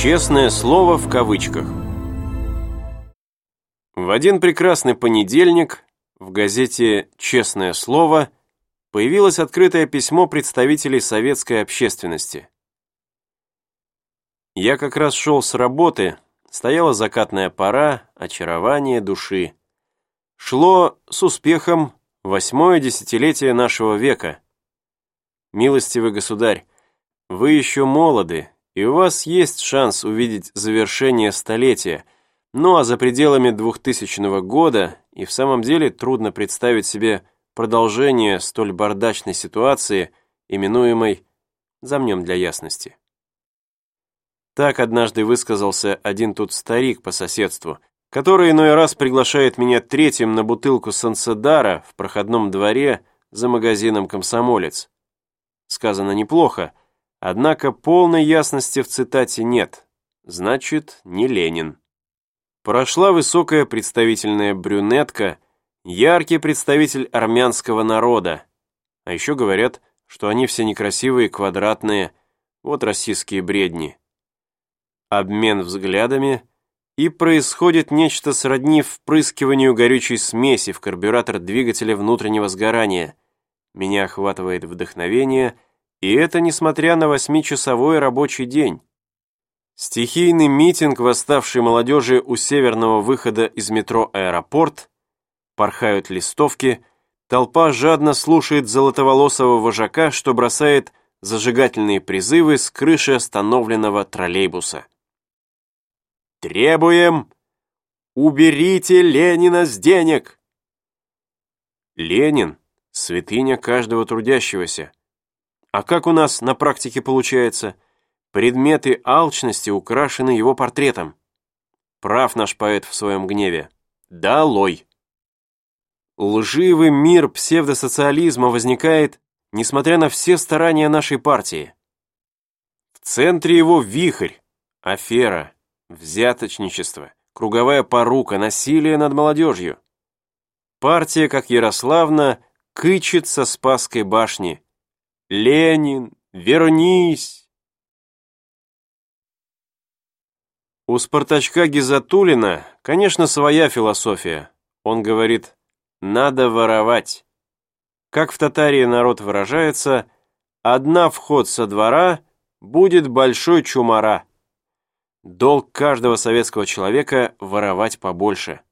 Честное слово в кавычках. В один прекрасный понедельник в газете «Честное слово» появилось открытое письмо представителей советской общественности. Я как раз шел с работы, стояла закатная пора, очарование души. Шло с успехом восьмое десятилетие нашего века. Милостивый государь, вы еще молоды, и у вас есть шанс увидеть завершение столетия, ну а за пределами 2000 года и в самом деле трудно представить себе продолжение столь бардачной ситуации, именуемой «замнем для ясности». Так однажды высказался один тут старик по соседству, который иной раз приглашает меня третьим на бутылку Санседара в проходном дворе за магазином «Комсомолец». Сказано неплохо, однако полной ясности в цитате нет, значит, не Ленин. Прошла высокая представительная брюнетка, яркий представитель армянского народа. А еще говорят, что они все некрасивые, квадратные, вот российские бредни. Обмен взглядами, и происходит нечто сродни впрыскиванию горючей смеси в карбюратор двигателя внутреннего сгорания. Меня охватывает вдохновение, и это несмотря на восьмичасовой рабочий день. Стихийный митинг восставшей молодежи у северного выхода из метро «Аэропорт», порхают листовки, толпа жадно слушает золотоволосого вожака, что бросает зажигательные призывы с крыши остановленного троллейбуса. «Требуем! Уберите Ленина с денег!» Ленин — святыня каждого трудящегося. А как у нас на практике получается – Предметы алчности украшены его портретом. Прав наш поэт в своем гневе. Долой! Лживый мир псевдосоциализма возникает, несмотря на все старания нашей партии. В центре его вихрь, афера, взяточничество, круговая порука, насилие над молодежью. Партия, как Ярославна, кычет со Спасской башни. «Ленин, вернись!» У Спартачка Гизатулина, конечно, своя философия. Он говорит «надо воровать». Как в Татарии народ выражается, «одна вход со двора будет большой чумара». Долг каждого советского человека – воровать побольше.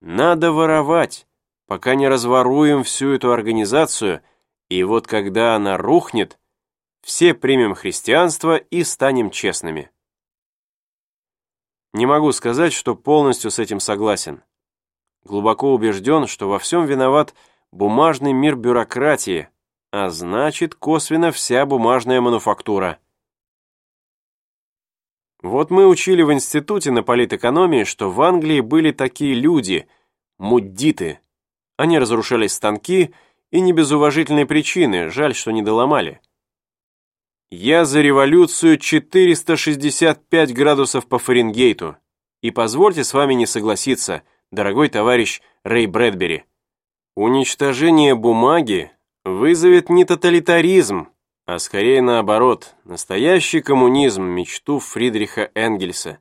Надо воровать, пока не разворуем всю эту организацию, и вот когда она рухнет, все примем христианство и станем честными. Не могу сказать, что полностью с этим согласен. Глубоко убежден, что во всем виноват бумажный мир бюрократии, а значит, косвенно вся бумажная мануфактура. Вот мы учили в институте на политэкономии, что в Англии были такие люди, муддиты. Они разрушали станки, и не без уважительной причины, жаль, что не доломали. Я за революцию 465 градусов по Фаренгейту. И позвольте с вами не согласиться, дорогой товарищ Рэй Брэдбери. Уничтожение бумаги вызовет не тоталитаризм, а скорее наоборот, настоящий коммунизм, мечту Фридриха Энгельса.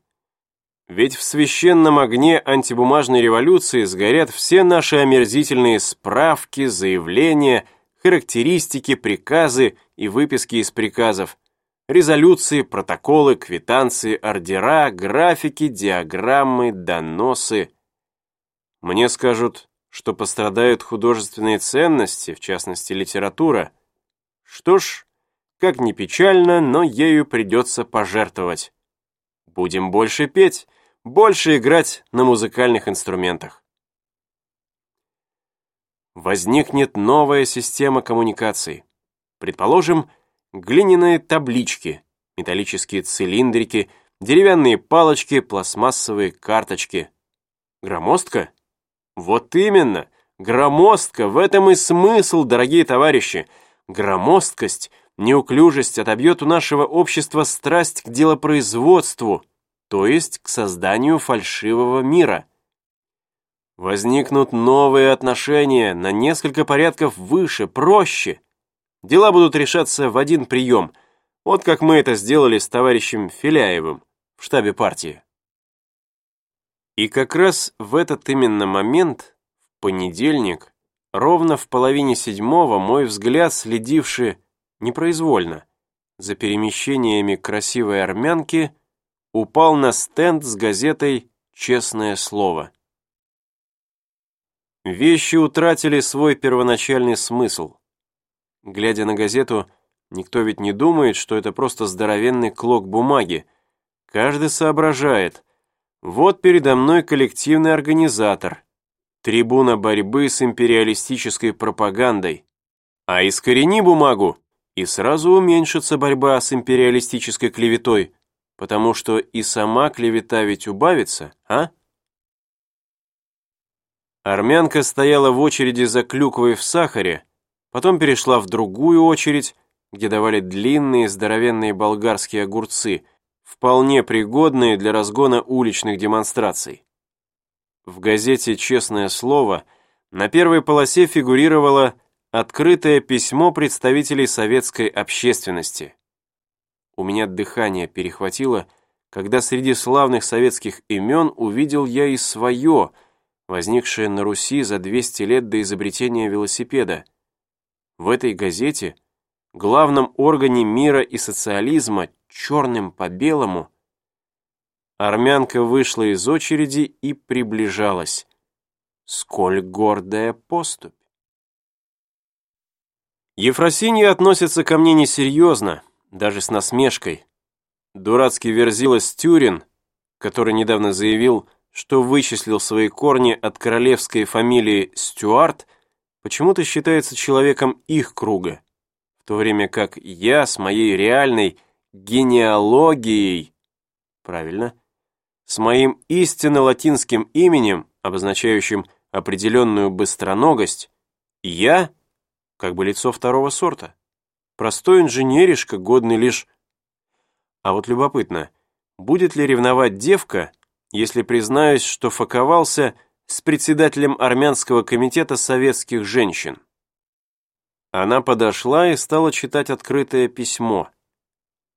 Ведь в священном огне антибумажной революции сгорят все наши омерзительные справки, заявления, характеристики, приказы и выписки из приказов, резолюции, протоколы, квитанции, ордера, графики, диаграммы, доносы. Мне скажут, что пострадают художественные ценности, в частности литература. Что ж, как ни печально, но ею придется пожертвовать. Будем больше петь, больше играть на музыкальных инструментах. Возникнет новая система коммуникаций. Предположим, глиняные таблички, металлические цилиндрики, деревянные палочки, пластмассовые карточки. Громоздка? Вот именно, громоздка, в этом и смысл, дорогие товарищи. Громоздкость, неуклюжесть отобьет у нашего общества страсть к делопроизводству, то есть к созданию фальшивого мира. Возникнут новые отношения на несколько порядков выше, проще – Дела будут решаться в один прием, вот как мы это сделали с товарищем Филяевым в штабе партии. И как раз в этот именно момент, в понедельник, ровно в половине седьмого, мой взгляд, следивший непроизвольно за перемещениями красивой армянки, упал на стенд с газетой «Честное слово». Вещи утратили свой первоначальный смысл. Глядя на газету, никто ведь не думает, что это просто здоровенный клок бумаги. Каждый соображает. Вот передо мной коллективный организатор, трибуна борьбы с империалистической пропагандой. А искорени бумагу, и сразу уменьшится борьба с империалистической клеветой, потому что и сама клевета ведь убавится, а? Армянка стояла в очереди за клюквой в сахаре, потом перешла в другую очередь, где давали длинные здоровенные болгарские огурцы, вполне пригодные для разгона уличных демонстраций. В газете «Честное слово» на первой полосе фигурировало открытое письмо представителей советской общественности. У меня дыхание перехватило, когда среди славных советских имен увидел я и свое – возникшее на Руси за 200 лет до изобретения велосипеда. В этой газете, главном органе мира и социализма, черным по белому, армянка вышла из очереди и приближалась. Сколь гордая поступь! Ефросинья относится ко мне несерьезно, даже с насмешкой. Дурацкий верзила Стюрин, который недавно заявил, что вычислил свои корни от королевской фамилии Стюарт, почему-то считается человеком их круга, в то время как я с моей реальной генеалогией, правильно, с моим истинно латинским именем, обозначающим определенную быстроногость, я как бы лицо второго сорта, простой инженеришка, годный лишь... А вот любопытно, будет ли ревновать девка, если признаюсь, что факовался с председателем армянского комитета советских женщин. Она подошла и стала читать открытое письмо.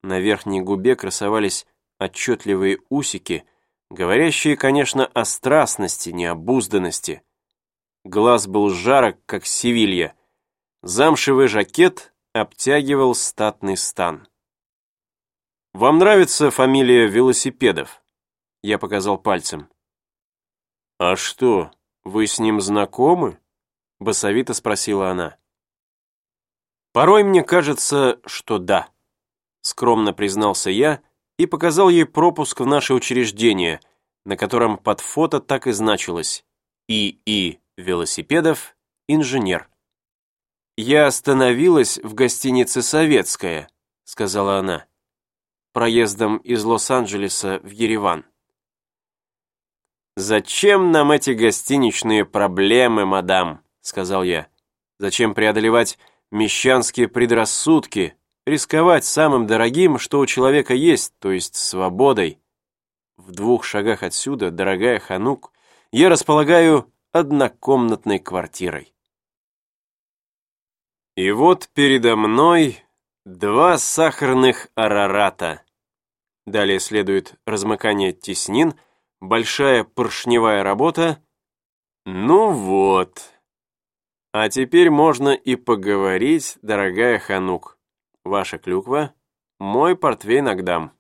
На верхней губе красовались отчетливые усики, говорящие, конечно, о страстности, необузданности. Глаз был жарок, как Севилья. Замшевый жакет обтягивал статный стан. «Вам нравится фамилия велосипедов?» Я показал пальцем. «А что, вы с ним знакомы?» Басовито спросила она. «Порой мне кажется, что да», скромно признался я и показал ей пропуск в наше учреждение, на котором под фото так и значилось «И.И. Велосипедов, инженер». «Я остановилась в гостинице «Советская», — сказала она, проездом из Лос-Анджелеса в Ереван. «Зачем нам эти гостиничные проблемы, мадам?» — сказал я. «Зачем преодолевать мещанские предрассудки, рисковать самым дорогим, что у человека есть, то есть свободой? В двух шагах отсюда, дорогая Ханук, я располагаю однокомнатной квартирой». И вот передо мной два сахарных арарата. Далее следует размыкание теснин — большая поршневая работа. Ну вот. А теперь можно и поговорить, дорогая Ханук. Ваша клюква, мой портвейн Агдам.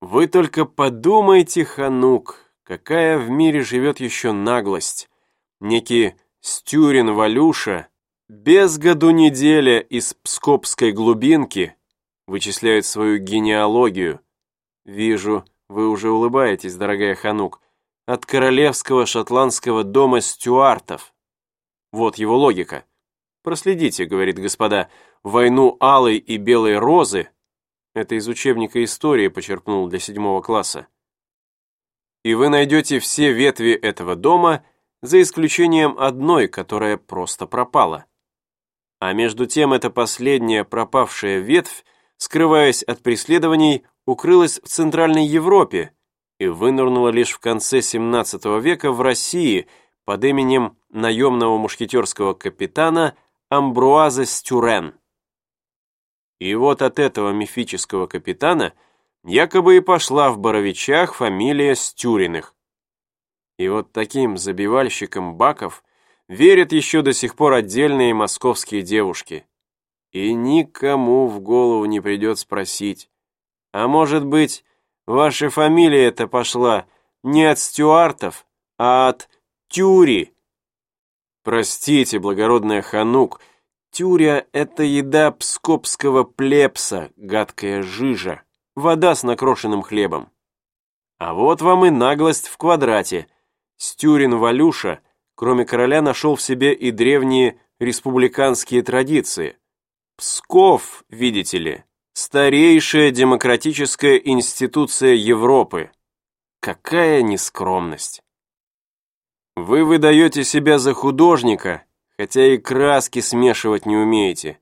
Вы только подумайте, Ханук, какая в мире живет еще наглость. Некий Стюрин Валюша без году неделя из пскопской глубинки вычисляет свою генеалогию. Вижу, вы уже улыбаетесь, дорогая Ханук. От королевского шотландского дома стюартов. Вот его логика. Проследите, говорит господа, войну алой и белой розы. Это из учебника истории почерпнул для седьмого класса. И вы найдете все ветви этого дома, за исключением одной, которая просто пропала. А между тем эта последняя пропавшая ветвь, скрываясь от преследований, укрылась в Центральной Европе и вынырнула лишь в конце XVII века в России под именем наемного мушкетерского капитана Амбруаза Стюрен. И вот от этого мифического капитана якобы и пошла в Боровичах фамилия Стюриных. И вот таким забивальщикам баков верят еще до сих пор отдельные московские девушки. И никому в голову не придет спросить, а может быть, ваша фамилия эта пошла не от Стюартов, а от Тюри? Простите, благородная Ханук, Тюря — это еда пскопского плебса, гадкая жижа, вода с накрошенным хлебом. А вот вам и наглость в квадрате. Стюрин Валюша, кроме короля, нашел в себе и древние республиканские традиции. Псков, видите ли, старейшая демократическая институция Европы. Какая нескромность! Вы выдаете себя за художника, хотя и краски смешивать не умеете.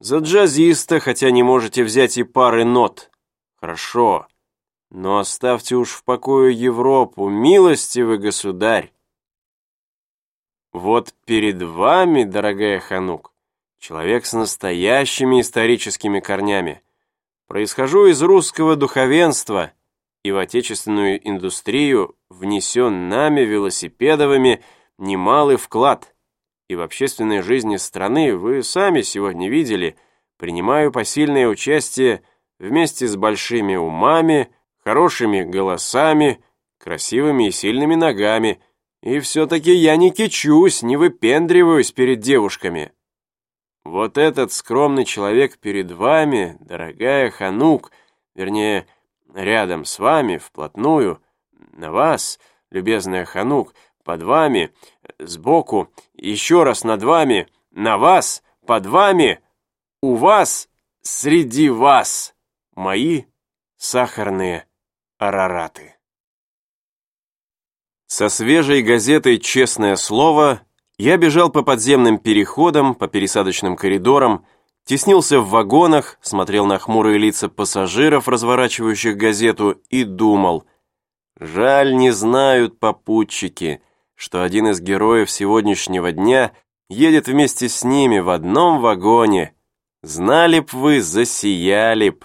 За джазиста, хотя не можете взять и пары нот. Хорошо, но оставьте уж в покое Европу, милостивый государь. Вот перед вами, дорогая Ханук, человек с настоящими историческими корнями. Происхожу из русского духовенства и в отечественную индустрию внесен нами, велосипедовыми, немалый вклад. И в общественной жизни страны, вы сами сегодня видели, принимаю посильное участие вместе с большими умами, хорошими голосами, красивыми и сильными ногами. И все-таки я не кичусь, не выпендриваюсь перед девушками. Вот этот скромный человек перед вами, дорогая Ханук, вернее, рядом с вами, вплотную, на вас, любезная Ханук, под вами, сбоку, еще раз над вами, на вас, под вами, у вас, среди вас, мои сахарные арараты. Со свежей газетой «Честное слово» я бежал по подземным переходам, по пересадочным коридорам, теснился в вагонах, смотрел на хмурые лица пассажиров, разворачивающих газету, и думал, жаль, не знают попутчики, что один из героев сегодняшнего дня едет вместе с ними в одном вагоне. Знали б вы, засияли б.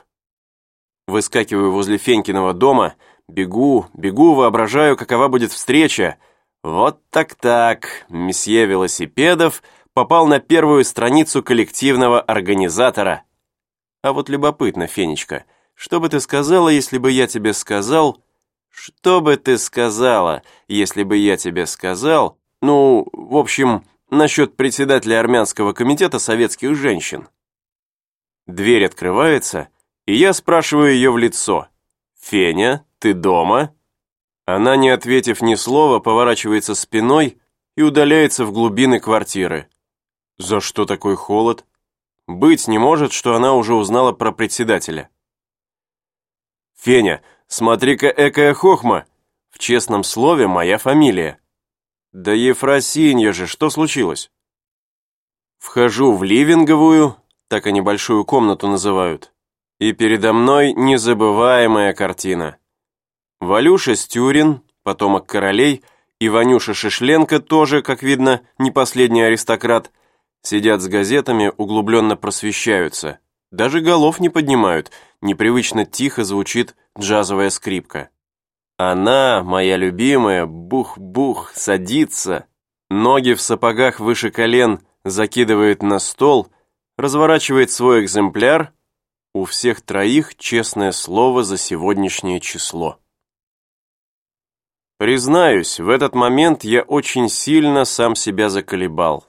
Выскакиваю возле Фенькиного дома, бегу, бегу, воображаю, какова будет встреча. Вот так-так, месье Велосипедов попал на первую страницу коллективного организатора. А вот любопытно, Фенечка, что бы ты сказала, если бы я тебе сказал... Что бы ты сказала, если бы я тебе сказал... Ну, в общем, насчет председателя армянского комитета советских женщин. Дверь открывается, и я спрашиваю ее в лицо. «Феня, ты дома?» Она, не ответив ни слова, поворачивается спиной и удаляется в глубины квартиры. За что такой холод? Быть не может, что она уже узнала про председателя. «Феня, смотри-ка экая хохма! В честном слове моя фамилия». «Да Ефросинья же, что случилось?» Вхожу в ливинговую, так они большую комнату называют, и передо мной незабываемая картина. Валюша Стюрин, потомок королей, и Ванюша Шишленко тоже, как видно, не последний аристократ, сидят с газетами, углубленно просвещаются. Даже голов не поднимают, непривычно тихо звучит джазовая скрипка. Она, моя любимая, бух-бух, садится, ноги в сапогах выше колен закидывает на стол, разворачивает свой экземпляр, у всех троих честное слово за сегодняшнее число. Признаюсь, в этот момент я очень сильно сам себя заколебал.